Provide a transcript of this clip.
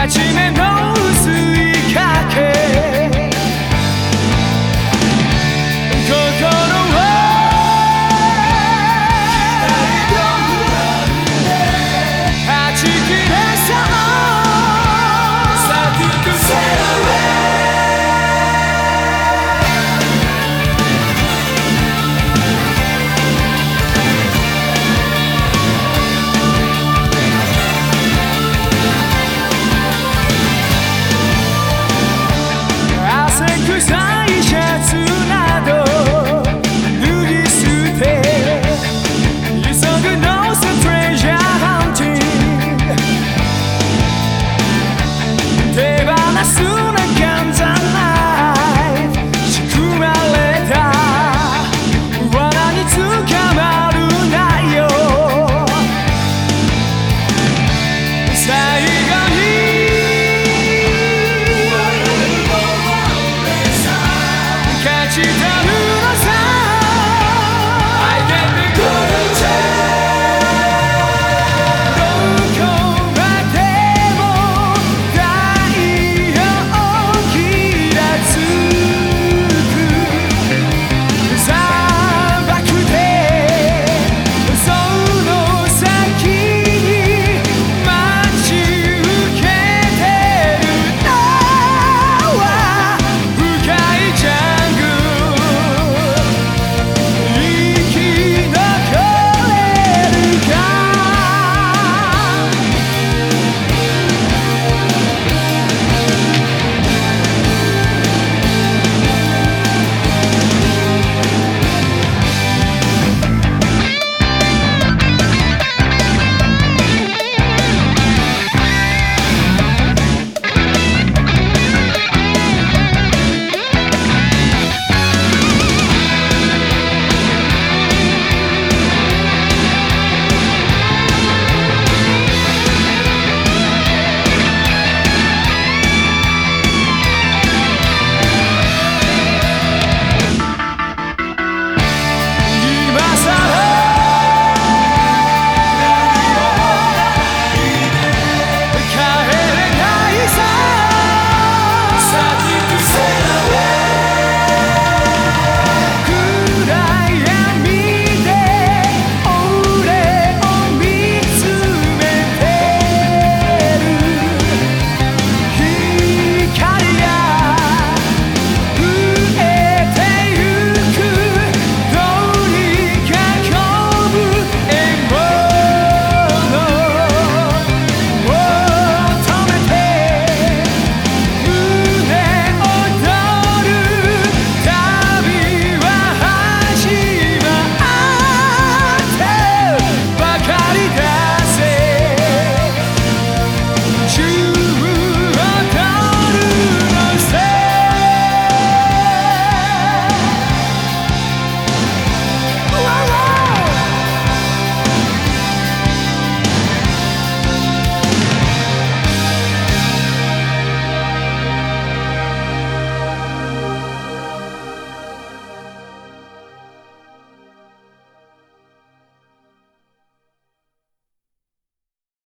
got you, man, no.